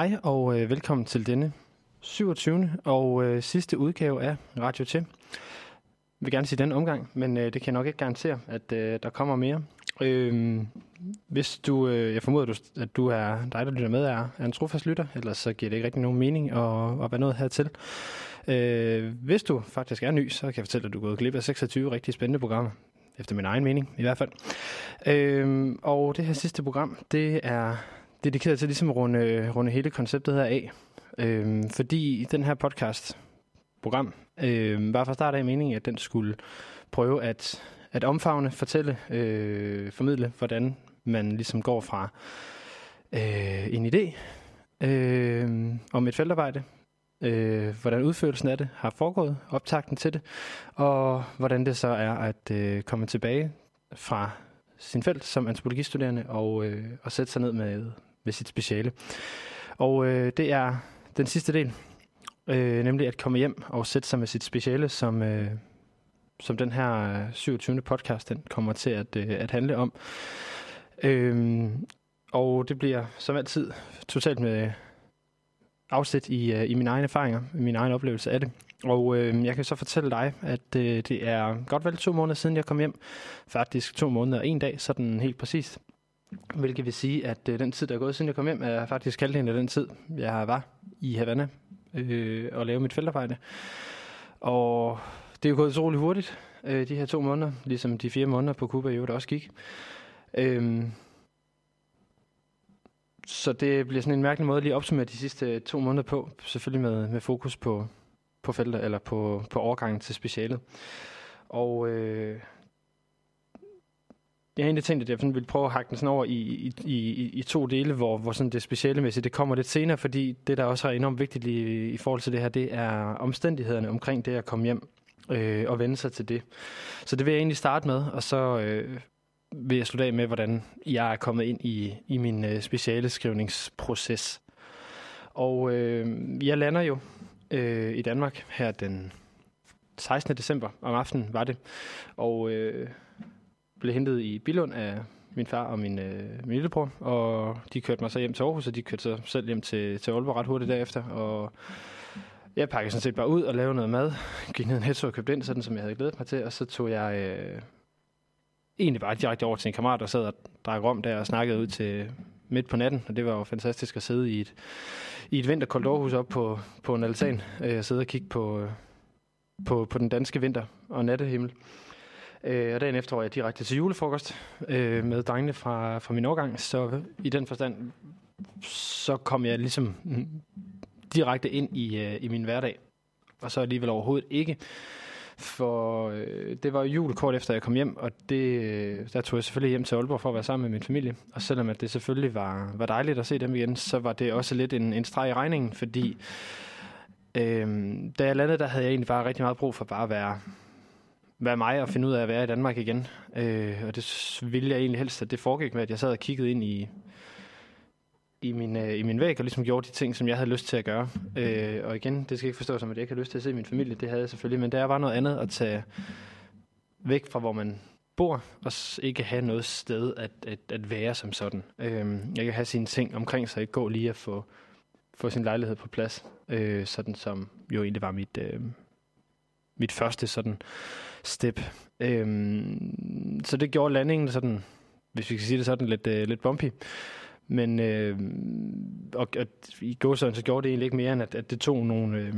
Hej og øh, velkommen til denne 27. og øh, sidste udgave af Radio T. Jeg vil gerne sige den omgang, men øh, det kan jeg nok ikke garantere, at øh, der kommer mere. Øh, hvis du, øh, jeg formoder, at du er dig, der lytter med, er, er en trofast lytter, ellers så giver det ikke rigtig nogen mening at, at være noget hertil. Øh, hvis du faktisk er ny, så kan jeg fortælle, dig, at du er gået glip af 26 rigtig spændende programmer. Efter min egen mening, i hvert fald. Øh, og det her sidste program, det er dedikeret til ligesom at runde, runde hele konceptet her af. Øhm, fordi den her podcast program øhm, var fra start af meningen, at den skulle prøve at, at omfavne, fortælle, øh, formidle, hvordan man ligesom går fra øh, en idé øh, om et feltarbejde, øh, hvordan udførelsen af det har foregået, optakten til det, og hvordan det så er at øh, komme tilbage fra sin felt som antropologistuderende og, øh, og sætte sig ned med, med sit speciale. Og øh, det er den sidste del, øh, nemlig at komme hjem og sætte sig med sit speciale, som, øh, som den her øh, 27. podcast den kommer til at, øh, at handle om. Øh, og det bliver som altid totalt med afsæt i, øh, i mine egne erfaringer, min egen oplevelse af det. Og øh, jeg kan så fortælle dig, at øh, det er godt vel to måneder siden, jeg kom hjem. Faktisk to måneder og en dag, sådan helt præcist. Hvilket vil sige, at øh, den tid, der er gået siden jeg kom hjem, er faktisk halvdelen af den tid, jeg var i Havana øh, og lave mit feltarbejde. Og det er jo gået utrolig hurtigt, øh, de her to måneder, ligesom de fire måneder på Cuba jo, der også gik. Øh, så det bliver sådan en mærkelig måde at lige opsummere de sidste øh, to måneder på, selvfølgelig med, med fokus på, på felter, eller på, på overgangen til specialet. Og øh, jeg har egentlig tænkt, at jeg ville prøve at hakke den sådan over i, i, i, i to dele, hvor, hvor sådan det specialemæssige det kommer lidt senere, fordi det, der også er enormt vigtigt i, i forhold til det her, det er omstændighederne omkring det at komme hjem øh, og vende sig til det. Så det vil jeg egentlig starte med, og så øh, vil jeg slutte af med, hvordan jeg er kommet ind i, i min øh, speciale skrivningsproces. Og øh, jeg lander jo øh, i Danmark her den 16. december om aftenen var det, og øh, blev hentet i Bilund af min far og min, øh, min lillebror, og de kørte mig så hjem til Aarhus, og de kørte så selv hjem til, til Aalborg ret hurtigt derefter, og jeg pakkede sådan set bare ud og lavede noget mad, gik ned i Netto og købte ind, sådan som jeg havde glædet mig til, og så tog jeg øh, egentlig bare direkte over til en kammerat, der sad og drak rom der og snakkede ud til midt på natten, og det var jo fantastisk at sidde i et, i et vinterkoldt Aarhus op på, på en altan, øh, sidde og kigge på, øh, på, på den danske vinter og nattehimmel. Øh, og dagen efter var jeg direkte til julefrokost øh, med drengene fra, fra min årgang, så i den forstand, så kom jeg ligesom direkte ind i, øh, i min hverdag. Og så alligevel overhovedet ikke. For øh, det var jul kort efter jeg kom hjem, og det, øh, der tog jeg selvfølgelig hjem til Aalborg for at være sammen med min familie. Og selvom at det selvfølgelig var, var dejligt at se dem igen, så var det også lidt en, en streg i regningen, fordi øh, da jeg landede, der havde jeg egentlig bare rigtig meget brug for bare at være, være mig og finde ud af at være i Danmark igen. Øh, og det ville jeg egentlig helst, at det foregik med, at jeg sad og kiggede ind i, i min, øh, i min væg og ligesom gjorde de ting, som jeg havde lyst til at gøre. Øh, og igen, det skal ikke forstå som, at jeg ikke har lyst til at se min familie. Det havde jeg selvfølgelig, men der var noget andet at tage væk fra, hvor man bor, og ikke have noget sted at, at, at være som sådan. Øh, jeg kan have sine ting omkring sig, ikke gå lige at få, få sin lejlighed på plads, øh, sådan som jo egentlig var mit, øh, mit første sådan step. Øhm, så det gjorde landingen sådan, hvis vi kan sige det sådan, lidt, øh, lidt bumpy. Men øh, og, og i gåsøjne, så gjorde det egentlig ikke mere, end at, at det tog nogle, øh,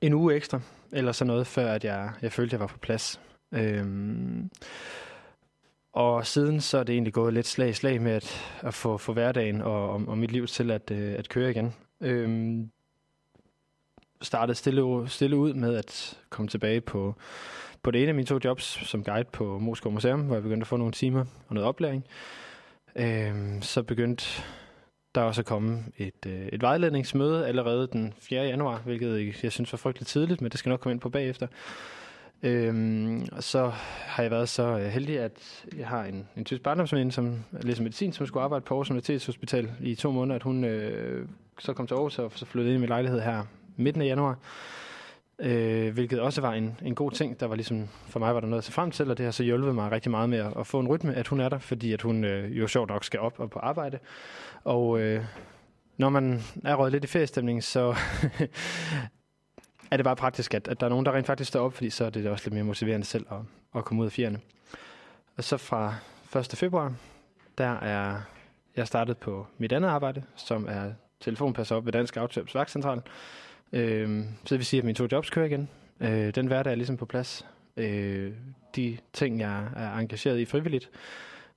en uge ekstra, eller sådan noget, før at jeg, jeg følte, at jeg var på plads. Øh, og siden så er det egentlig gået lidt slag i slag med at, at få, få hverdagen og, og, og mit liv til at, øh, at køre igen. Øhm, startede stille, stille ud med at komme tilbage på, på det ene af mine to jobs som guide på Moskva Museum, hvor jeg begyndte at få nogle timer og noget oplæring. Øh, så begyndte der også også komme et, øh, et vejledningsmøde allerede den 4. januar, hvilket jeg synes var frygteligt tidligt, men det skal nok komme ind på bagefter. Øhm, og så har jeg været så øh, heldig, at jeg har en, en tysk barndomsveninde, som læser medicin, som skulle arbejde på Aarhus Universitetshospital i to måneder, at hun øh, så kom til Aarhus og så flyttede ind i min lejlighed her midten af januar. Øh, hvilket også var en, en god ting. Der var ligesom, for mig var der noget at se frem til, og det har så hjulpet mig rigtig meget med at, at få en rytme, at hun er der, fordi at hun øh, jo sjovt nok skal op og på arbejde. Og øh, når man er røget lidt i feriestemning, så er det bare praktisk, at, at der er nogen, der rent faktisk står op, fordi så er det også lidt mere motiverende selv at, at komme ud af fjerne. Og så fra 1. februar, der er jeg startet på mit andet arbejde, som er telefonpasser op ved Dansk Autops Vagtcentral. Øh, så det vil sige, at mine to jobs kører igen. Øh, den hverdag er ligesom på plads. Øh, de ting, jeg er engageret i frivilligt.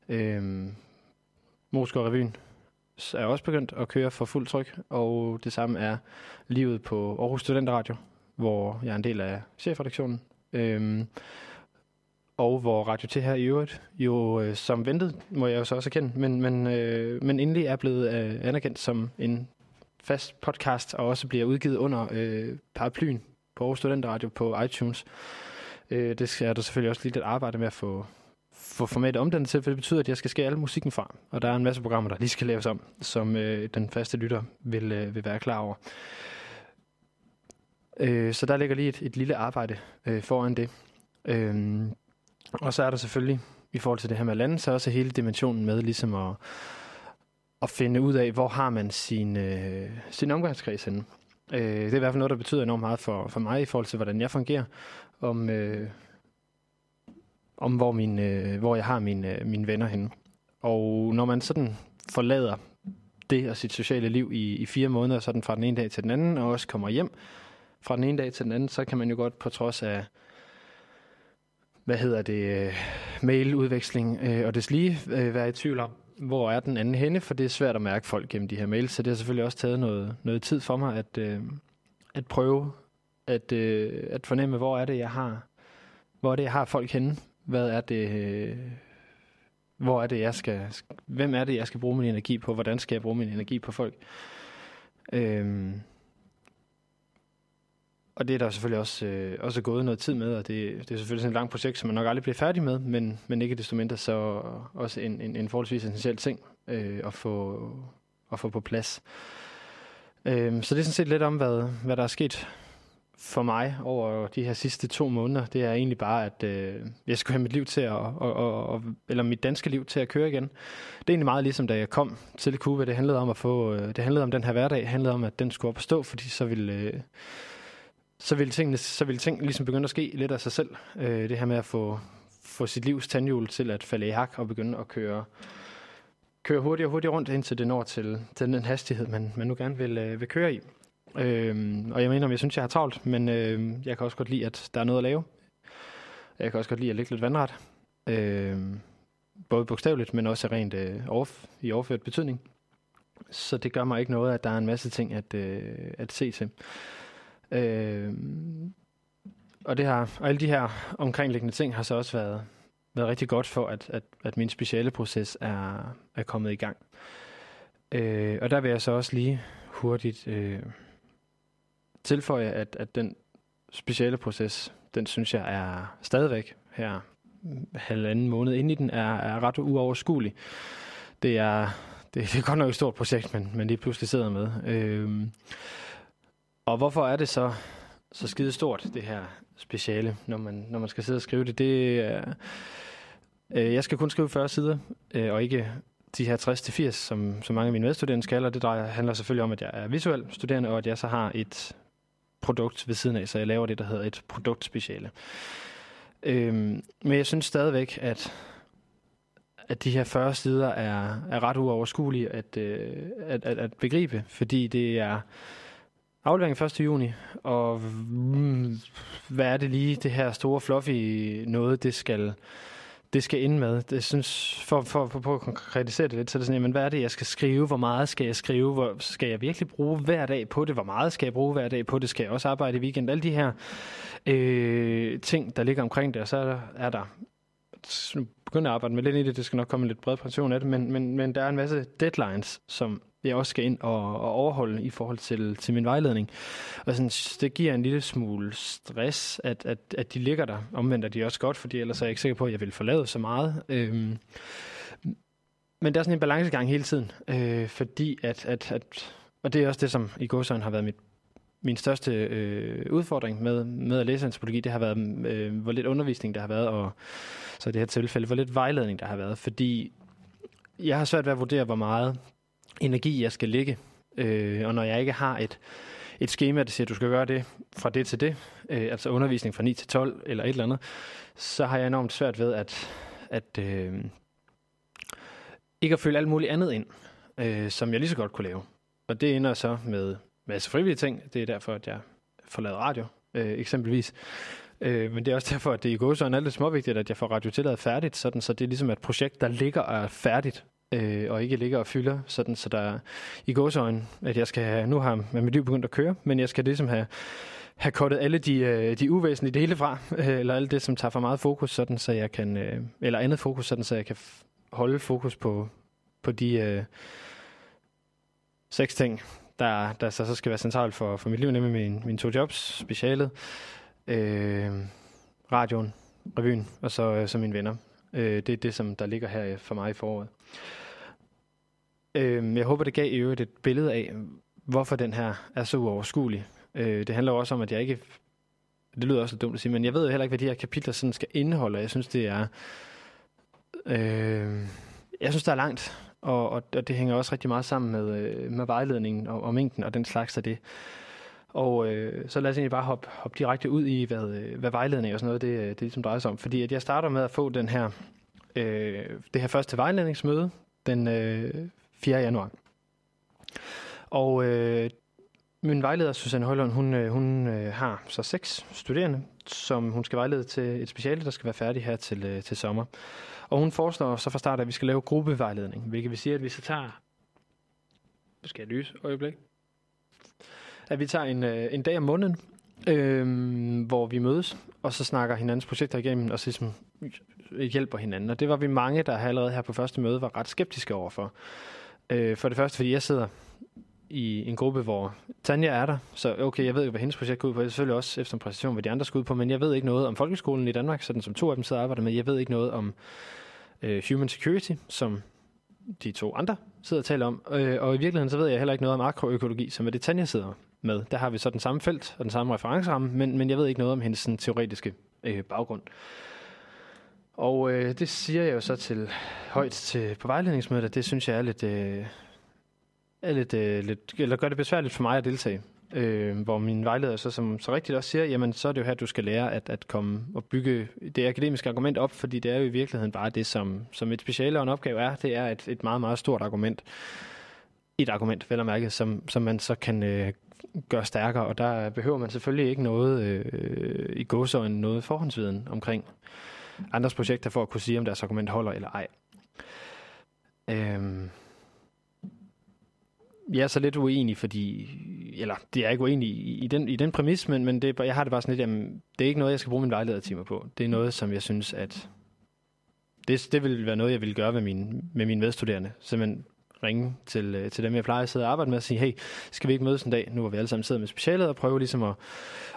Øh, Moskva Revyen er også begyndt at køre for fuld tryk, og det samme er livet på Aarhus Studenterradio, hvor jeg er en del af chefredaktionen. Øh, og hvor Radio T her i øvrigt, jo øh, som ventet, må jeg jo så også erkende, men, men, øh, men endelig er blevet øh, anerkendt som en fast podcast, og også bliver udgivet under øh, paraplyen på Aarhus Studenteradio på iTunes. Øh, det skal der selvfølgelig også lige lidt arbejde med at få, få formatet omdannet til, for det betyder, at jeg skal skære alle musikken fra. Og der er en masse programmer, der lige skal laves om, som øh, den faste lytter vil, øh, vil være klar over. Øh, så der ligger lige et, et lille arbejde øh, foran det. Øh, og så er der selvfølgelig, i forhold til det her med landet, så er også hele dimensionen med ligesom at, at finde ud af, hvor har man sin, øh, sin omgangskreds henne. Øh, det er i hvert fald noget, der betyder enormt meget for, for mig i forhold til, hvordan jeg fungerer. Om, øh, om hvor, min, øh, hvor jeg har mine, øh, mine venner henne. Og når man sådan forlader det og sit sociale liv i, i fire måneder, sådan fra den ene dag til den anden, og også kommer hjem fra den ene dag til den anden, så kan man jo godt på trods af hvad hedder det, øh, mailudveksling øh, og deslige, øh, være i tvivl om, hvor er den anden henne, for det er svært at mærke folk gennem de her mails, så det har selvfølgelig også taget noget, noget tid for mig at, øh, at prøve at, øh, at fornemme, hvor er det, jeg har, hvor er det, jeg har folk henne, hvad er det, øh, hvor er det, jeg skal, hvem er det, jeg skal bruge min energi på, hvordan skal jeg bruge min energi på folk. Øh, og det er der selvfølgelig også, øh, også gået noget tid med, og det, det er selvfølgelig sådan et langt projekt, som man nok aldrig bliver færdig med, men, men ikke desto mindre så også en, en, en forholdsvis essentiel ting øh, at, få, at få på plads. Øh, så det er sådan set lidt om, hvad, hvad der er sket for mig over de her sidste to måneder. Det er egentlig bare, at øh, jeg skulle have mit liv til at, og, og, og, eller mit danske liv til at køre igen. Det er egentlig meget ligesom, da jeg kom til Cuba. Det handlede om at få, øh, det handlede om den her hverdag, det handlede om, at den skulle op og stå, fordi så ville... Øh, så vil tingene, så vil ting ligesom begynde at ske lidt af sig selv. Øh, det her med at få, få sit livs tandhjul til at falde i hak og begynde at køre, køre hurtigere og hurtigere rundt, indtil det når til, til den hastighed, man, man nu gerne vil, øh, vil køre i. Øh, og jeg mener, jeg synes, jeg har travlt, men øh, jeg kan også godt lide, at der er noget at lave. Jeg kan også godt lide at ligge lidt vandret. Øh, både bogstaveligt, men også rent øh, off, i overført betydning. Så det gør mig ikke noget, at der er en masse ting at, øh, at se til. Øh, og, det har, og alle de her omkringliggende ting har så også været, været rigtig godt for, at, at, at min speciale proces er, er kommet i gang. Øh, og der vil jeg så også lige hurtigt øh, tilføje, at, at den speciale proces, den synes jeg er stadigvæk her halvanden måned inde i den, er, er ret uoverskuelig. Det er, det, det er godt nok et stort projekt, men, men det pludselig sidder med. Øh, og hvorfor er det så så skide stort, det her speciale, når man, når man skal sidde og skrive det? det er, øh, jeg skal kun skrive 40 sider, øh, og ikke de her 60-80, som, som mange af mine medstuderende skal, og det drejer, handler selvfølgelig om, at jeg er visuel studerende, og at jeg så har et produkt ved siden af, så jeg laver det, der hedder et produktspeciale. Øhm, men jeg synes stadigvæk, at, at de her 40 sider er, er ret uoverskuelige at, øh, at, at, at begribe, fordi det er Aflevering 1. juni, og mm, hvad er det lige, det her store fluffy noget, det skal, det skal ind med? Det synes, for, for, for, for at konkretisere det lidt, så er det sådan, jamen, hvad er det, jeg skal skrive? Hvor meget skal jeg skrive? Hvor, skal jeg virkelig bruge hver dag på det? Hvor meget skal jeg bruge hver dag på det? Skal jeg også arbejde i weekend? Alle de her øh, ting, der ligger omkring det, og så er der, er der nu begynder at arbejde med lidt i det, det skal nok komme en lidt bred pension af det, men, men, men der er en masse deadlines, som jeg også skal ind og, og overholde i forhold til, til min vejledning. Og sådan, det giver en lille smule stress, at, at, at de ligger der. Omvendt er de også godt, fordi ellers er jeg ikke sikker på, at jeg vil forlade så meget. Øhm, men der er sådan en balancegang hele tiden, øh, fordi at, at, at, og det er også det, som i godsøjne har været mit min største øh, udfordring med, med at læse antropologi, det har været, øh, hvor lidt undervisning der har været, og så i det her tilfælde, hvor lidt vejledning der har været. Fordi jeg har svært ved at vurdere, hvor meget energi jeg skal lægge. Øh, og når jeg ikke har et, et schema, der siger, at du skal gøre det fra det til det, øh, altså undervisning fra 9 til 12 eller et eller andet, så har jeg enormt svært ved at, at øh, ikke at følge alt muligt andet ind, øh, som jeg lige så godt kunne lave. Og det ender så med masse frivillige ting. Det er derfor, at jeg får lavet radio, øh, eksempelvis. Øh, men det er også derfor, at det i gåsøjne er lidt småvigtigt, at jeg får radiotilladet færdigt, sådan, så det er ligesom et projekt, der ligger og er færdigt, øh, og ikke ligger og fylder, sådan, så der i gåsøjne, at jeg skal have, nu har mit liv begyndt at køre, men jeg skal ligesom have, have kottet alle de, øh, de uvæsentlige dele fra, øh, eller alt det, som tager for meget fokus, sådan, så jeg kan, øh, eller andet fokus, sådan, så jeg kan holde fokus på, på de øh, seks ting, der, der så, så skal være centralt for, for mit liv, nemlig min, mine to jobs, specialet, øh, radioen, revyen, og så, øh, så mine venner. Øh, det er det, som der ligger her øh, for mig i foråret. Øh, jeg håber, det gav i øvrigt et billede af, hvorfor den her er så uoverskuelig. Øh, det handler også om, at jeg ikke... Det lyder også dumt at sige, men jeg ved jo heller ikke, hvad de her kapitler sådan skal indeholde. Jeg synes, det er... Øh, jeg synes, der er langt og, og, og det hænger også rigtig meget sammen med, øh, med vejledningen og, og mængden og den slags af det. Og øh, så lad os egentlig bare hoppe, hoppe direkte ud i, hvad, øh, hvad vejledning og sådan noget, det, øh, det ligesom drejer sig om. Fordi at jeg starter med at få den her, øh, det her første vejledningsmøde den øh, 4. januar. Og øh, min vejleder, Susanne Højlund, hun, øh, hun øh, har så seks studerende, som hun skal vejlede til et speciale, der skal være færdig her til, øh, til sommer. Og hun foreslår så fra start, at vi skal lave gruppevejledning, hvilket vil sige, at vi så tager... Skal jeg lyse øjeblik. At vi tager en, øh, en dag om måneden, øh, hvor vi mødes, og så snakker hinandens projekter igennem, og så ligesom hjælper hinanden. Og det var vi mange, der allerede her på første møde var ret skeptiske overfor. Øh, for det første, fordi jeg sidder i en gruppe, hvor Tanja er der, så okay, jeg ved jo, hvad hendes projekt går ud på. Jeg er selvfølgelig også efter en præsentation, hvad de andre skal ud på, men jeg ved ikke noget om folkeskolen i Danmark, sådan som to af dem sidder og arbejder med. Jeg ved ikke noget om øh, human security, som de to andre sidder og taler om. Øh, og i virkeligheden så ved jeg heller ikke noget om agroøkologi, som er det Tanja sidder med. Der har vi så den samme felt og den samme referenceramme, men, men jeg ved ikke noget om hendes sådan, teoretiske øh, baggrund. Og øh, det siger jeg jo så til højt til, på vejledningsmødet, at det synes jeg er lidt, øh, er lidt, øh, lidt, eller gør det besværligt for mig at deltage. Øh, hvor min vejleder så, som så rigtigt også siger, jamen så er det jo her, du skal lære at, at komme og bygge det akademiske argument op, fordi det er jo i virkeligheden bare det, som, som et speciale og en opgave er. Det er et, et meget, meget stort argument. Et argument, vel at mærke, som, som man så kan øh, gør stærkere, og der behøver man selvfølgelig ikke noget øh, i gåsøjne, noget forhåndsviden omkring andres projekter for at kunne sige, om deres argument holder eller ej. Øhm. jeg er så lidt uenig, fordi, eller det er ikke uenig i, i, den, i den præmis, men, men det, jeg har det bare sådan lidt, jamen, det er ikke noget, jeg skal bruge min vejledertimer på. Det er noget, som jeg synes, at det, det vil være noget, jeg vil gøre med, mine, med mine medstuderende. Simpelthen ringe til, øh, til dem, jeg plejer at sidde og arbejde med og sige, hey, skal vi ikke mødes en dag, nu hvor vi alle sammen sidder med specialet, og prøve ligesom at,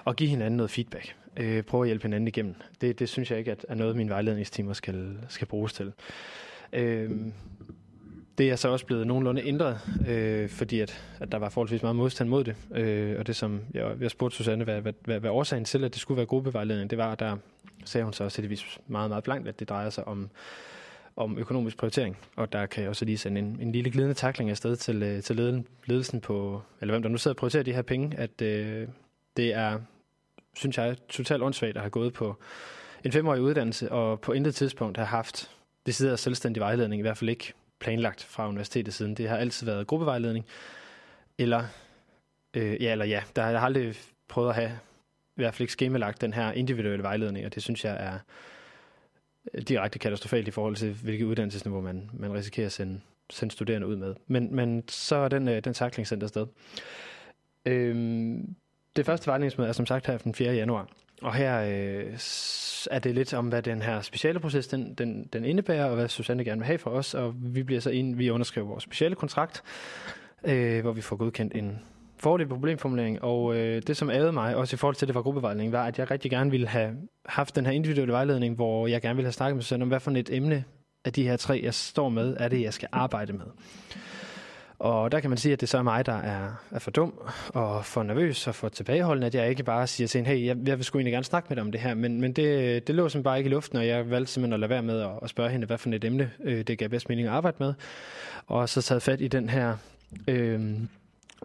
at give hinanden noget feedback. Øh, prøve at hjælpe hinanden igennem. Det, det synes jeg ikke at, er noget, mine vejledningstimer skal, skal bruges til. Øh, det er så også blevet nogenlunde ændret, øh, fordi at, at der var forholdsvis meget modstand mod det. Øh, og det som jeg, jeg spurgte Susanne, hvad, hvad, hvad, hvad årsagen til, at det skulle være gruppevejledning, det var, der sagde hun så også heldigvis meget, meget blankt, at det drejer sig om, om økonomisk prioritering. Og der kan jeg også lige sende en, en lille glidende takling afsted til, øh, til ledelsen på, eller hvem der nu sidder og prioriterer de her penge, at øh, det er, synes jeg, totalt åndssvagt at have gået på en femårig uddannelse, og på intet tidspunkt har haft det sidder selvstændig vejledning, i hvert fald ikke planlagt fra universitetet siden. Det har altid været gruppevejledning, eller, øh, ja, eller ja, der har jeg aldrig prøvet at have, i hvert fald ikke skemalagt den her individuelle vejledning, og det synes jeg er Øh, direkte katastrofalt i forhold til, hvilket uddannelsesniveau man, man risikerer at sende, sende studerende ud med. Men, men så er den, øh, den takling sendt afsted. Øhm, det første vejledningsmøde er som sagt her den 4. januar, og her øh, er det lidt om, hvad den her speciale proces den, den, den indebærer, og hvad Susanne gerne vil have for os. Og vi bliver så ind, vi underskriver vores speciale kontrakt, øh, hvor vi får godkendt en fordel problemformulering, og øh, det, som ærede mig, også i forhold til det var gruppevejledning, var, at jeg rigtig gerne ville have haft den her individuelle vejledning, hvor jeg gerne ville have snakket med søn om, hvad for et emne af de her tre, jeg står med, er det, jeg skal arbejde med. Og der kan man sige, at det så er mig, der er, er for dum og for nervøs og for tilbageholdende, at jeg ikke bare siger til en, hey, jeg, jeg vil sgu egentlig gerne snakke med dig om det her, men, men det, det lå simpelthen bare ikke i luften, og jeg valgte simpelthen at lade være med at, at spørge hende, hvad for et emne øh, det gav bedst mening at arbejde med, og så taget fat i den her øh,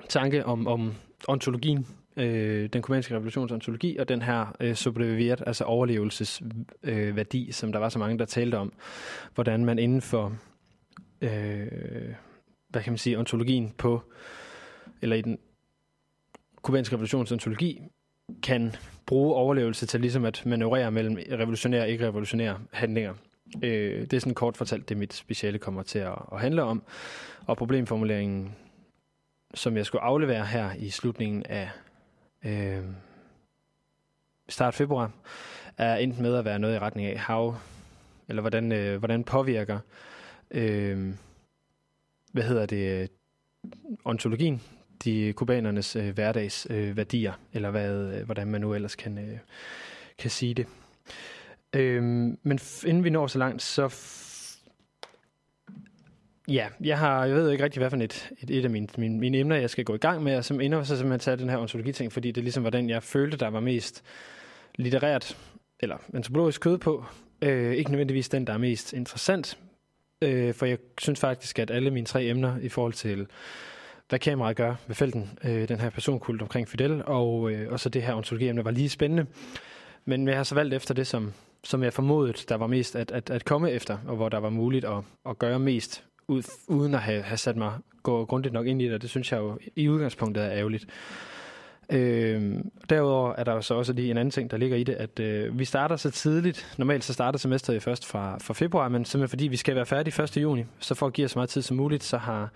tanke om, om ontologien, øh, den kubanske revolutions ontologi, og den her øh, sobreviveret, altså overlevelsesværdi, øh, som der var så mange, der talte om, hvordan man inden for øh, hvad kan man sige, ontologien på, eller i den kubanske revolutions ontologi, kan bruge overlevelse til ligesom at manøvrere mellem revolutionære og ikke-revolutionære handlinger. Øh, det er sådan kort fortalt, det mit speciale kommer til at, at handle om. Og problemformuleringen, som jeg skulle aflevere her i slutningen af øh, start februar, er endt med at være noget i retning af, how, eller hvordan, øh, hvordan påvirker øh, hvad hedder det, ontologien, de kubanernes øh, hverdags øh, værdier, eller hvad, øh, hvordan man nu ellers kan, øh, kan sige det. Øh, men inden vi når så langt, så Ja, jeg har, jeg ved ikke rigtig, hvad for et, et, et af mine, mine, mine emner, jeg skal gå i gang med, og som ender så simpelthen tage den her ontologi-ting, fordi det ligesom var den, jeg følte, der var mest litterært, eller antropologisk kød på. Øh, ikke nødvendigvis den, der er mest interessant, øh, for jeg synes faktisk, at alle mine tre emner i forhold til, hvad kameraet gør ved felten, øh, den her personkult omkring Fidel, og, øh, og så det her ontologiemne var lige spændende. Men jeg har så valgt efter det, som, som jeg formodede, der var mest at, at, at komme efter, og hvor der var muligt at, at gøre mest, ud, uden at have, have sat mig gå grundigt nok ind i det, og det synes jeg jo i udgangspunktet er ærgerligt. Øh, derudover er der jo så også lige en anden ting, der ligger i det, at øh, vi starter så tidligt. Normalt så starter semesteret først fra, fra februar, men simpelthen fordi vi skal være færdige 1. juni, så for at give os så meget tid som muligt, så har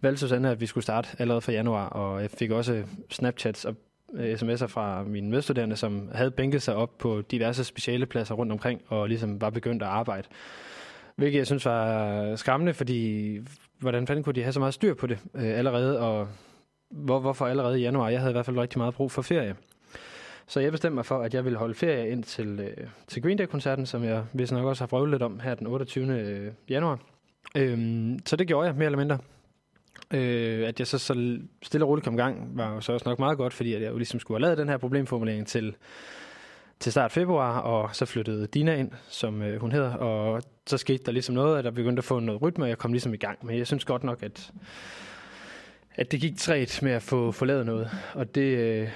valgt Susanne, at vi skulle starte allerede fra januar, og jeg fik også Snapchats og øh, sms'er fra mine medstuderende, som havde bænket sig op på diverse speciale pladser rundt omkring, og ligesom var begyndt at arbejde. Hvilket jeg synes var skræmmende, fordi hvordan fanden kunne de have så meget styr på det øh, allerede, og hvor, hvorfor allerede i januar? Jeg havde i hvert fald rigtig meget brug for ferie. Så jeg bestemte mig for, at jeg ville holde ferie ind til, øh, til Green Day-koncerten, som jeg vist nok også har prøvet lidt om her den 28. Øh, januar. Øhm, så det gjorde jeg mere eller mindre. Øh, at jeg så, så stille og roligt kom i gang, var jo så også nok meget godt, fordi at jeg jo ligesom skulle have lavet den her problemformulering til, til start februar, og så flyttede Dina ind, som øh, hun hedder, og så skete der ligesom noget, at jeg begyndte at få noget rytme, og jeg kom ligesom i gang. Men jeg synes godt nok, at at det gik træt med at få, få lavet noget. Og det, øh,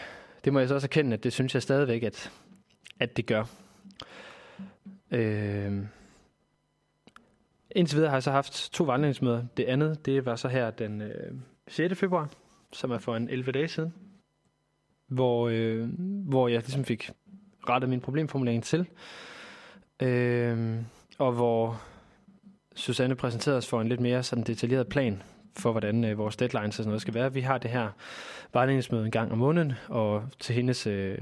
det må jeg så også erkende, at det synes jeg stadigvæk, at, at det gør. Øh, indtil videre har jeg så haft to vandringsmøder. Det andet, det var så her den øh, 6. februar, som er for en 11 dage siden, hvor, øh, hvor jeg ligesom fik rettet min problemformulering til, øh, og hvor Susanne præsenterede os for en lidt mere sådan detaljeret plan for, hvordan øh, vores deadlines og sådan noget skal være. Vi har det her vejledningsmøde en gang om måneden, og til hendes øh,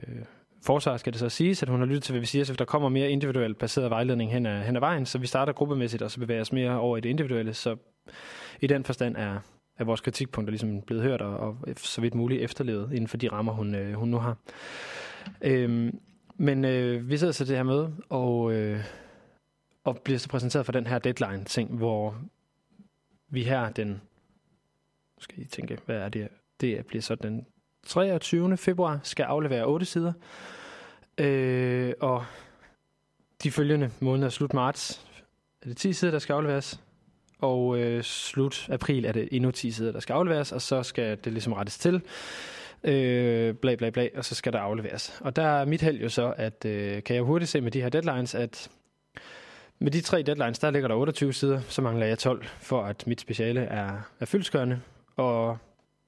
forsvar skal det så siges, at hun har lyttet til, hvad vi siger, så der kommer mere individuelt baseret vejledning hen ad, hen ad vejen, så vi starter gruppemæssigt, og så bevæger os mere over i det individuelle, så i den forstand er, er vores kritikpunkter ligesom blevet hørt, og, og så vidt muligt efterlevet inden for de rammer, hun, øh, hun nu har. Øhm, men øh, vi sidder så det her møde, og, øh, og bliver så præsenteret for den her deadline-ting, hvor vi her den skal I tænke, hvad er det? Det bliver så den 23. februar, skal aflevere 8 sider. Øh, og de følgende måneder, slut marts, er det 10 sider, der skal afleveres. Og øh, slut april er det endnu 10 sider, der skal afleveres, og så skal det ligesom rettes til. Øh, bla bla bla, og så skal der afleveres. Og der er mit held jo så, at øh, kan jeg hurtigt se med de her deadlines, at med de tre deadlines, der ligger der 28 sider, så mangler jeg 12, for at mit speciale er, er fyldskørende og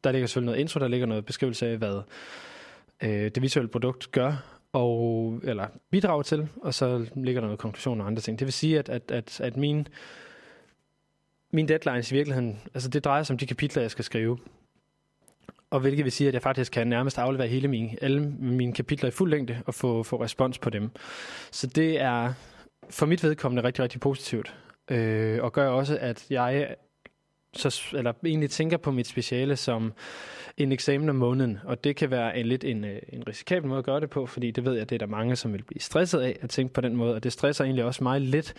der ligger selvfølgelig noget intro, der ligger noget beskrivelse af, hvad øh, det visuelle produkt gør, og, eller bidrager til, og så ligger der noget konklusion og andre ting. Det vil sige, at, at, at, at min, min deadlines i virkeligheden, altså det drejer sig om de kapitler, jeg skal skrive. Og hvilket vil sige, at jeg faktisk kan nærmest aflevere hele min, alle mine kapitler i fuld længde og få, få respons på dem. Så det er for mit vedkommende rigtig, rigtig positivt. Øh, og gør også, at jeg så, eller egentlig tænker på mit speciale som en eksamen om måneden, og det kan være en lidt en, øh, en risikabel måde at gøre det på, fordi det ved jeg, det er der mange, som vil blive stresset af at tænke på den måde, og det stresser egentlig også mig lidt,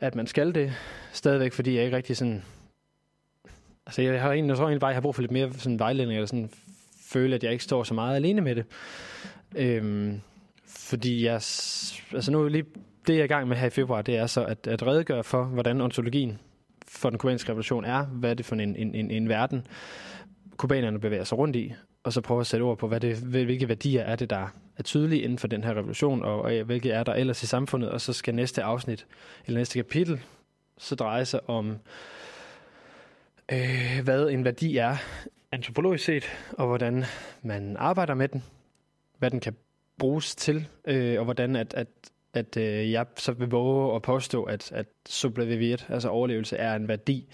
at man skal det stadigvæk, fordi jeg ikke rigtig sådan... Altså jeg har egentlig, jeg tror egentlig bare, jeg har brug for lidt mere sådan vejledning, eller sådan føle, at jeg ikke står så meget alene med det. Øhm, fordi jeg, altså nu lige det, jeg er i gang med her i februar, det er så at, at redegøre for, hvordan ontologien for den kubanske revolution er, hvad er det for en, en, en, en verden, kubanerne bevæger sig rundt i, og så prøve at sætte ord på, hvad det, hvilke værdier er det, der er tydelige inden for den her revolution, og, og hvilke er der ellers i samfundet, og så skal næste afsnit, eller næste kapitel, så dreje sig om, øh, hvad en værdi er antropologisk set, og hvordan man arbejder med den, hvad den kan bruges til, øh, og hvordan at, at, at øh, jeg så vil våge at påstå, at, at subleviert, altså overlevelse, er en værdi,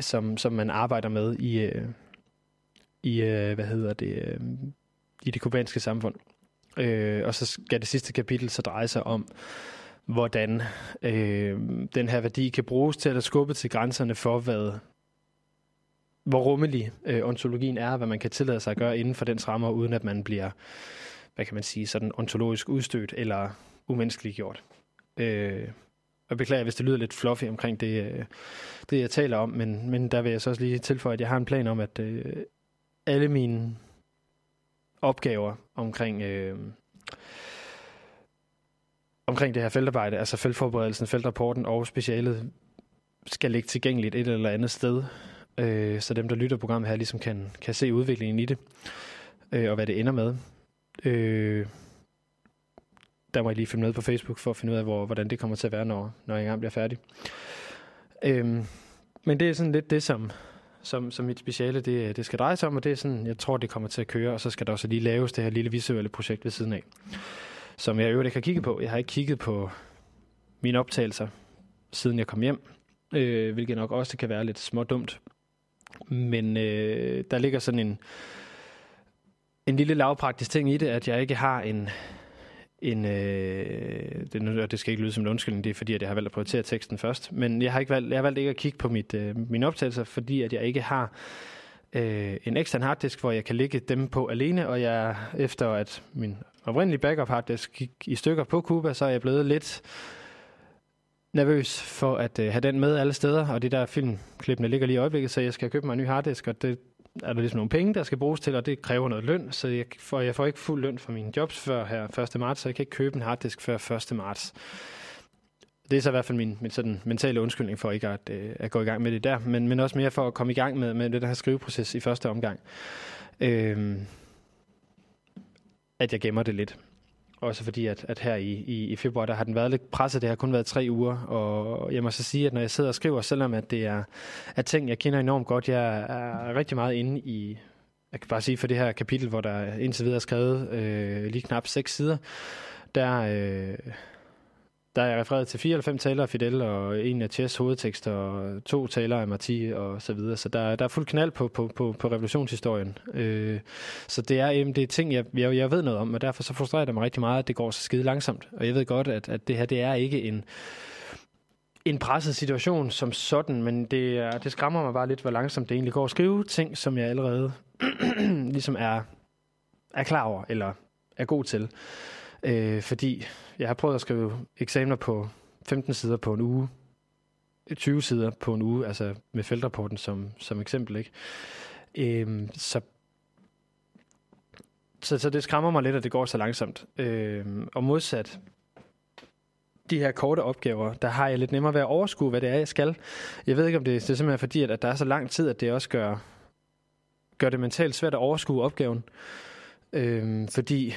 som, som man arbejder med i, øh, i øh, hvad hedder det, øh, i det kubanske samfund. Øh, og så skal det sidste kapitel så dreje sig om, hvordan øh, den her værdi kan bruges til at skubbe til grænserne for, hvad hvor rummelig øh, ontologien er, hvad man kan tillade sig at gøre inden for den rammer, uden at man bliver, hvad kan man sige, sådan ontologisk udstødt eller umenneskeligt gjort. Øh, og beklager, hvis det lyder lidt fluffy omkring det, øh, det jeg taler om, men, men der vil jeg så også lige tilføje, at jeg har en plan om, at øh, alle mine opgaver omkring, øh, omkring det her feltarbejde, altså feltforberedelsen, feltrapporten og specialet, skal ligge tilgængeligt et eller andet sted, øh, så dem, der lytter programmet her, ligesom kan, kan se udviklingen i det, øh, og hvad det ender med. Øh, der må jeg lige følge med på Facebook for at finde ud af, hvor, hvordan det kommer til at være, når, når jeg engang bliver færdig. Øhm, men det er sådan lidt det, som, som, som mit speciale det, det skal dreje sig om, og det er sådan, jeg tror, det kommer til at køre, og så skal der også lige laves det her lille visuelle projekt ved siden af, som jeg øvrigt ikke har kigget på. Jeg har ikke kigget på mine optagelser, siden jeg kom hjem, øh, hvilket nok også kan være lidt smådumt. Men øh, der ligger sådan en, en lille lavpraktisk ting i det, at jeg ikke har en, en øh, det, og det skal ikke lyde som en undskyldning, det er fordi, at jeg har valgt at prioritere teksten først, men jeg har, ikke valgt, jeg har valgt ikke at kigge på mit, øh, mine optagelser, fordi at jeg ikke har øh, en ekstern harddisk, hvor jeg kan lægge dem på alene, og jeg efter at min oprindelige backup harddisk gik i stykker på Cuba, så er jeg blevet lidt nervøs for at øh, have den med alle steder, og det der filmklippene ligger lige i øjeblikket, så jeg skal købe mig en ny harddisk, og det er der ligesom nogle penge, der skal bruges til, og det kræver noget løn, så jeg får, jeg får ikke fuld løn for mine jobs før her 1. marts, så jeg kan ikke købe en harddisk før 1. marts. Det er så i hvert fald min, min sådan mentale undskyldning for ikke at, øh, at gå i gang med det der, men, men også mere for at komme i gang med, med det der her skriveproces i første omgang. Øh, at jeg gemmer det lidt. Også fordi, at, at her i, i, i februar, der har den været lidt presset. Det har kun været tre uger. Og jeg må så sige, at når jeg sidder og skriver, selvom at det er at ting, jeg kender enormt godt, jeg er rigtig meget inde i, jeg kan bare sige for det her kapitel, hvor der indtil videre er skrevet øh, lige knap seks sider, der, øh, der er refereret til 94 taler af Fidel, og en af Chess hovedtekster, og to taler af Marti, og så videre. Så der, der er fuld knald på, på, på, på revolutionshistorien. Øh, så det er, det er ting, jeg, jeg, jeg ved noget om, og derfor så frustrerer det mig rigtig meget, at det går så skide langsomt. Og jeg ved godt, at, at det her, det er ikke en en presset situation som sådan, men det, er, det skræmmer mig bare lidt, hvor langsomt det egentlig går at skrive ting, som jeg allerede ligesom er, er klar over, eller er god til. Øh, fordi jeg har prøvet at skrive eksamener på 15 sider på en uge, 20 sider på en uge, altså med feltrapporten som, som eksempel. Ikke? Øh, så, så, så det skræmmer mig lidt, at det går så langsomt. Øh, og modsat de her korte opgaver, der har jeg lidt nemmere ved at overskue, hvad det er, jeg skal. Jeg ved ikke, om det, det er simpelthen fordi, at, at der er så lang tid, at det også gør, gør det mentalt svært at overskue opgaven. Øh, fordi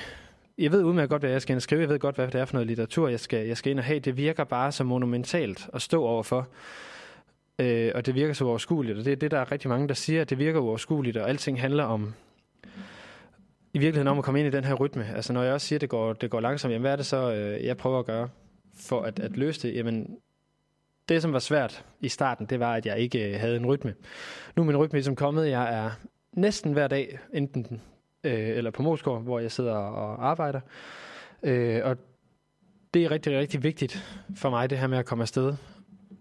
jeg ved udmærket godt, hvad jeg skal ind og skrive. Jeg ved godt, hvad det er for noget litteratur, jeg skal, jeg skal ind og have. Det virker bare så monumentalt at stå overfor. Øh, og det virker så uoverskueligt. Og det er det, der er rigtig mange, der siger, at det virker uoverskueligt, og alting handler om i virkeligheden om at komme ind i den her rytme. Altså når jeg også siger, at det går, det går langsomt, jamen hvad er det så, øh, jeg prøver at gøre for at, at løse det? Jamen, det, som var svært i starten, det var, at jeg ikke øh, havde en rytme. Nu er min rytme ligesom kommet. Jeg er næsten hver dag, enten øh, eller på Moskov, hvor jeg sidder og arbejder. Øh, og det er rigtig, rigtig vigtigt for mig, det her med at komme afsted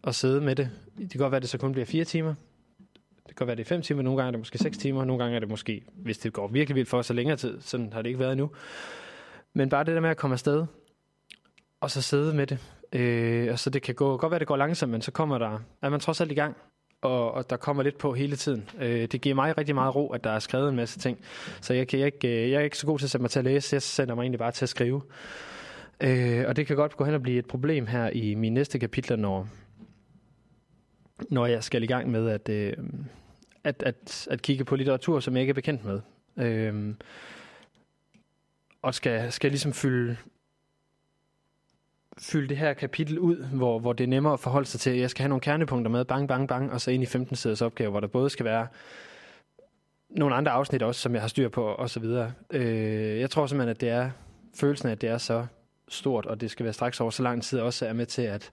og sidde med det. Det kan godt være, at det så kun bliver fire timer, Det kan være, det er 5 timer, nogle gange er det måske 6 timer, nogle gange er det måske, hvis det går virkelig vildt for så længere tid, sådan har det ikke været endnu. Men bare det der med at komme afsted, og så sidde med det. Øh, og så det kan gå, godt være, det går langsomt, men så kommer der, er man trods alt i gang, og, og der kommer lidt på hele tiden. Øh, det giver mig rigtig meget ro, at der er skrevet en masse ting. Så jeg, kan, jeg, øh, jeg er ikke så god til at sætte mig til at læse, jeg sender mig egentlig bare til at skrive. Øh, og det kan godt gå hen og blive et problem her i mine næste kapitler, når, når jeg skal i gang med at, øh, at, at, at kigge på litteratur, som jeg ikke er bekendt med. Øh, og skal, skal ligesom fylde, fylde det her kapitel ud, hvor, hvor det er nemmere at forholde sig til. Jeg skal have nogle kernepunkter med, bang, bang, bang, og så ind i 15 siders opgave, hvor der både skal være nogle andre afsnit også, som jeg har styr på, og så videre. Øh, jeg tror simpelthen, at det er følelsen af, at det er så stort, og det skal være straks over så lang tid, også er med til at,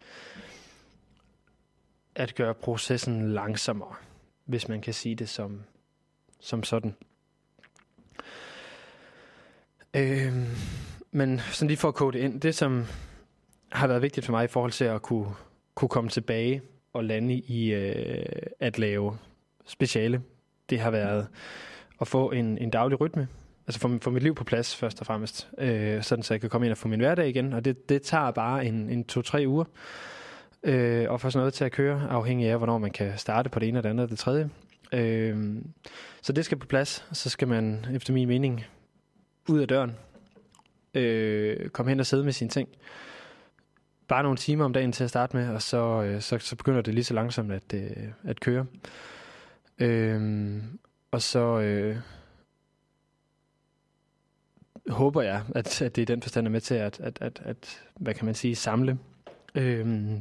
at gøre processen langsommere, hvis man kan sige det som, som sådan. Øh, men sådan lige for at kode det ind, det som har været vigtigt for mig i forhold til at kunne, kunne komme tilbage og lande i øh, at lave speciale, det har været at få en, en daglig rytme, altså få, få mit liv på plads først og fremmest, øh, sådan så jeg kan komme ind og få min hverdag igen, og det, det tager bare en, en to-tre uger, øh, og få sådan noget til at køre, afhængig af, hvornår man kan starte på det ene, og det andet og det tredje. Øh, så det skal på plads, så skal man efter min mening ud af døren, øh, komme hen og sidde med sine ting, bare nogle timer om dagen til at starte med, og så, øh, så, så begynder det lige så langsomt at, øh, at køre. Øh, og så øh, håber jeg, at, at det er den forstand er med til at, at, at, at hvad kan man sige, samle øh,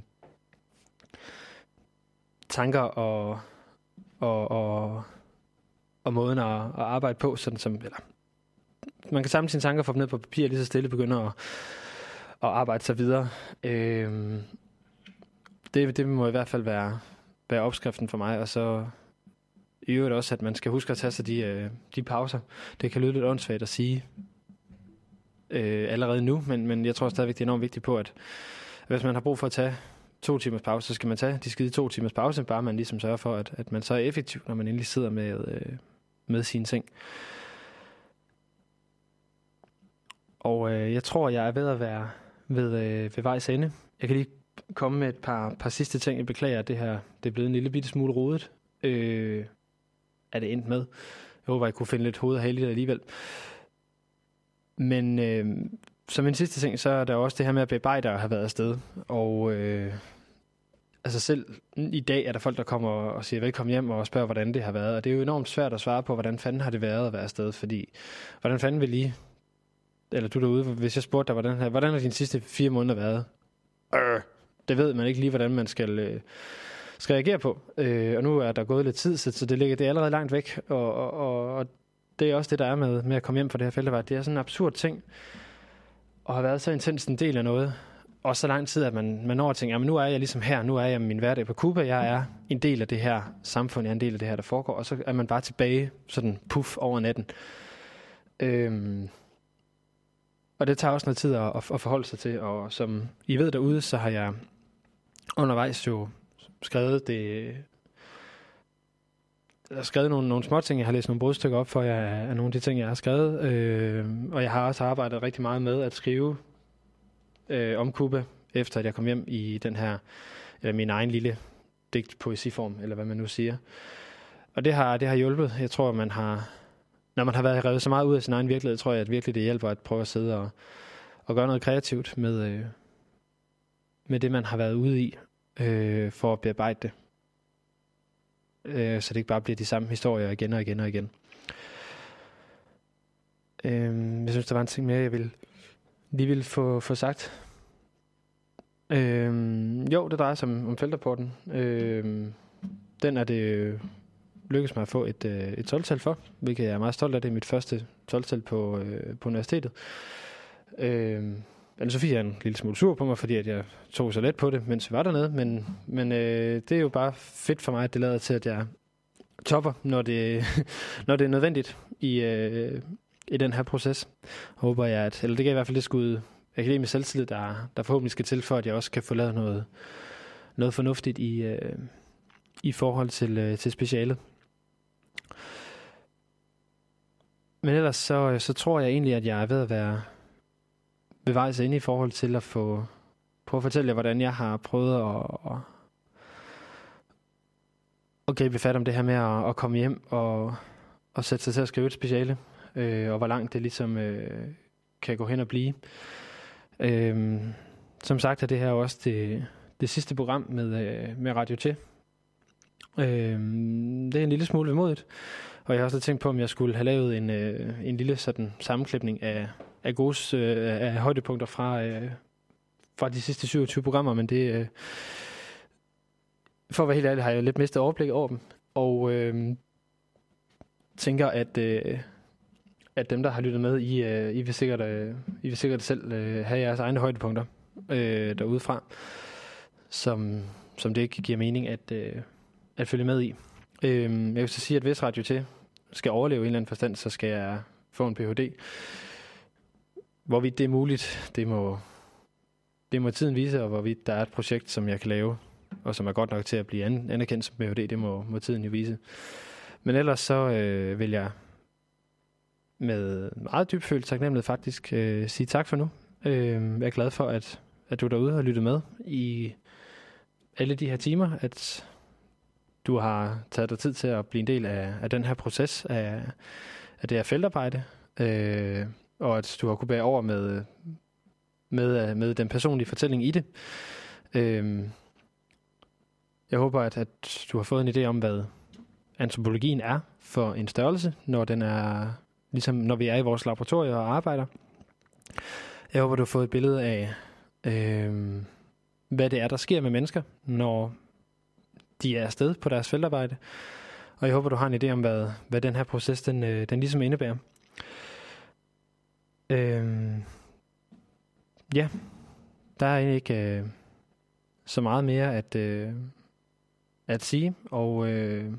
tanker og, og, og, og måden at, at arbejde på, sådan som, eller man kan samle sine tanker og få dem ned på papir, og lige så stille begynder at, at arbejde sig videre. Øh, det, det må i hvert fald være, være opskriften for mig, og så i øvrigt også, at man skal huske at tage sig de, øh, de pauser. Det kan lyde lidt åndssvagt at sige øh, allerede nu, men, men jeg tror stadigvæk, det er enormt vigtigt på, at hvis man har brug for at tage to timers pause, så skal man tage de skide to timers pause, bare man ligesom sørger for, at, at man så er effektiv, når man endelig sidder med, øh, med sine ting. Og øh, jeg tror, jeg er ved at være ved, øh, ved vejs ende. Jeg kan lige komme med et par, par sidste ting. Jeg beklager, at det her det er blevet en lille bitte smule rodet. Øh, er det endt med. Jeg håber, jeg kunne finde lidt hoved og hale alligevel. Men øh, som en sidste ting, så er der også det her med at bearbejde har have været afsted. Og øh, altså selv i dag er der folk, der kommer og siger velkommen hjem og spørger, hvordan det har været. Og det er jo enormt svært at svare på, hvordan fanden har det været at være afsted. Fordi, hvordan fanden vil lige eller du derude, hvis jeg spurgte dig, hvordan, her, hvordan har dine sidste fire måneder været? Øh, det ved man ikke lige, hvordan man skal, øh, skal reagere på. Øh, og nu er der gået lidt tid, så, så det ligger det er allerede langt væk. Og, og, og, og det er også det, der er med, med at komme hjem fra det her feltarbejde. Det er sådan en absurd ting, at have været så intens en del af noget, og så lang tid, at man, man når at tænke, jamen nu er jeg ligesom her, nu er jeg min hverdag på Cuba, jeg er en del af det her samfund, jeg er en del af det her, der foregår, og så er man bare tilbage, sådan puff over natten. Øhm, og det tager også noget tid at, at forholde sig til, og som I ved derude, så har jeg undervejs jo skrevet det jeg har skrevet nogle, nogle små ting. Jeg har læst nogle brudstykker op for jeg, af, nogle af de ting, jeg har skrevet. Øh, og jeg har også arbejdet rigtig meget med at skrive øh, om Kuba, efter at jeg kom hjem i den her, eller min egen lille digt poesiform, eller hvad man nu siger. Og det har, det har hjulpet. Jeg tror, man har, når man har været revet så meget ud af sin egen virkelighed, tror jeg, at virkelig det hjælper at prøve at sidde og, og gøre noget kreativt med, øh, med det, man har været ude i, øh, for at bearbejde det. Øh, så det ikke bare bliver de samme historier igen og igen og igen. Øh, jeg synes, der var en ting mere, jeg ville, lige ville få, få sagt. Øh, jo, det drejer sig om, om feltrapporten. Øh, den er det lykkedes mig at få et, øh, et 12-tal for, hvilket jeg er meget stolt af. Det er mit første 12-tal på, øh, på universitetet. Øh, Anne-Sophie er en lille smule sur på mig, fordi at jeg tog så let på det, mens vi var dernede. Men, men øh, det er jo bare fedt for mig, at det lader til, at jeg topper, når det, når det er nødvendigt i, øh, i den her proces. Håber jeg, at, eller det kan i hvert fald det skud akademisk selvtillid, der, der forhåbentlig skal til, for at jeg også kan få lavet noget, noget fornuftigt i, øh, i forhold til, øh, til specialet. Men ellers så, øh, så tror jeg egentlig, at jeg er ved at være ved vejs inde i forhold til at få prøve at fortælle jer, hvordan jeg har prøvet at, at, at gribe fat om det her med at, at komme hjem og, og sætte sig til at skrive et speciale, øh, og hvor langt det ligesom øh, kan gå hen og blive. Øh, som sagt er det her også det, det sidste program med, øh, med Radio T. Øh, det er en lille smule vemodigt, og jeg har også tænkt på, om jeg skulle have lavet en, øh, en lille sådan sammenklipning af, af, gode, øh, af højdepunkter fra, øh, fra de sidste 27 programmer, men det... Øh, for at være helt ærlig, har jeg lidt mistet overblik over dem. Og øh, tænker, at, øh, at dem, der har lyttet med, I, øh, I, vil, sikkert, øh, I vil sikkert selv øh, have jeres egne højdepunkter øh, derudefra, som, som det ikke giver mening at, øh, at følge med i. Øhm, jeg vil så sige, at hvis Radio T skal overleve i en eller anden forstand, så skal jeg få en Ph.D. Hvorvidt det er muligt, det må, det må tiden vise, og hvorvidt der er et projekt, som jeg kan lave, og som er godt nok til at blive anerkendt som Ph.D., det må, må tiden jo vise. Men ellers så øh, vil jeg med meget dybfølt taknemmelighed faktisk øh, sige tak for nu. Øh, jeg er glad for, at, at du derude har lyttet med i alle de her timer, at du har taget dig tid til at blive en del af, af den her proces af, af det her feltarbejde, øh, og at du har kunne bære over med, med, med den personlige fortælling i det. Øh, jeg håber, at, at du har fået en idé om, hvad antropologien er for en størrelse, når den er ligesom når vi er i vores laboratorier og arbejder. Jeg håber, du har fået et billede af, øh, hvad det er, der sker med mennesker, når de er afsted på deres feltarbejde. Og jeg håber, du har en idé om, hvad, hvad den her proces, den, øh, den ligesom indebærer. Øhm, ja, der er egentlig ikke øh, så meget mere at, øh, at sige, og øh,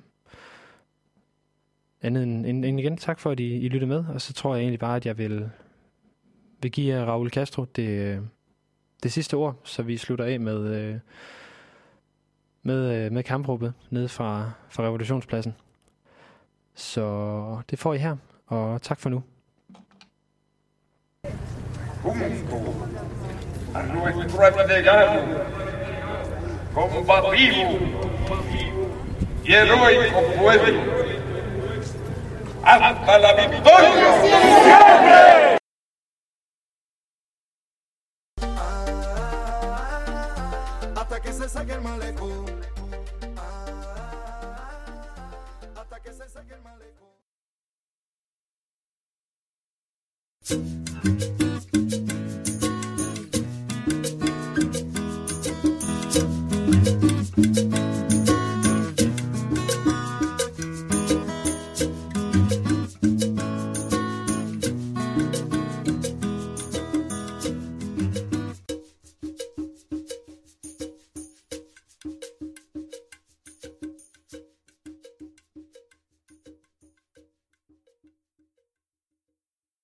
andet end, end, end igen tak for, at I, I lyttede med, og så tror jeg egentlig bare, at jeg vil, vil give Raul Castro det, øh, det sidste ord, så vi slutter af med, øh, med, med kampråbet nede fra, fra revolutionspladsen. Så det får I her, og tak for nu. a nuestro abnegado, combativo y heroico pueblo, hasta la victoria. ¡Siempre! Se saque el malecón.